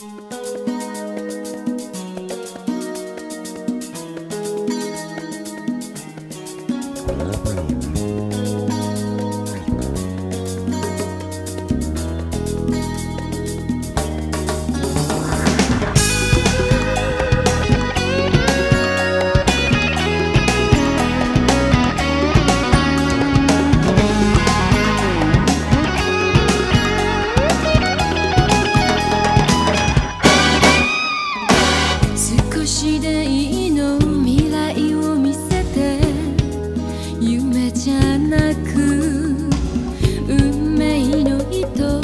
Música なく運命の糸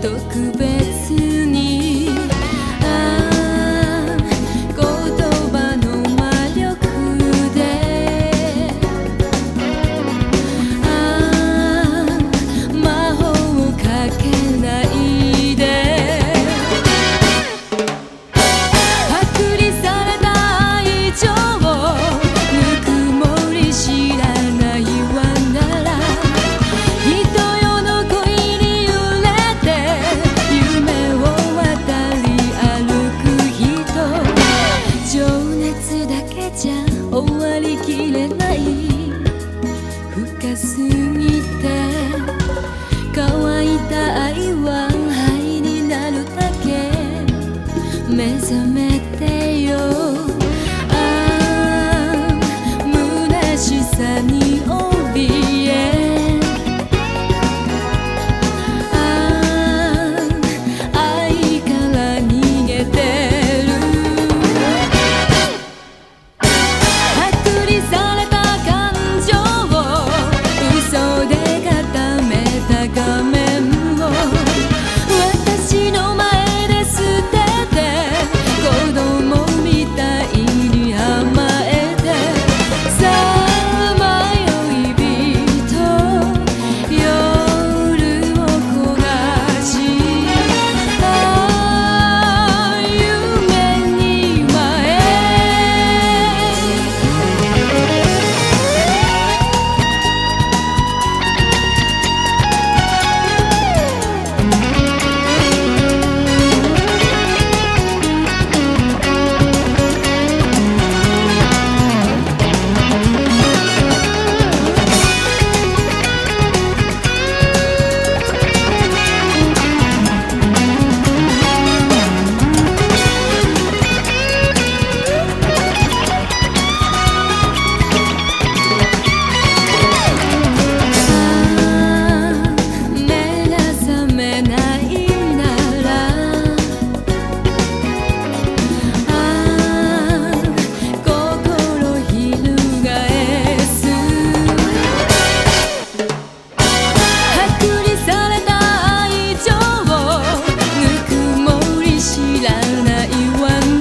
特別まりきれない。深すぎて乾いた愛は灰になるだけ。目覚めて one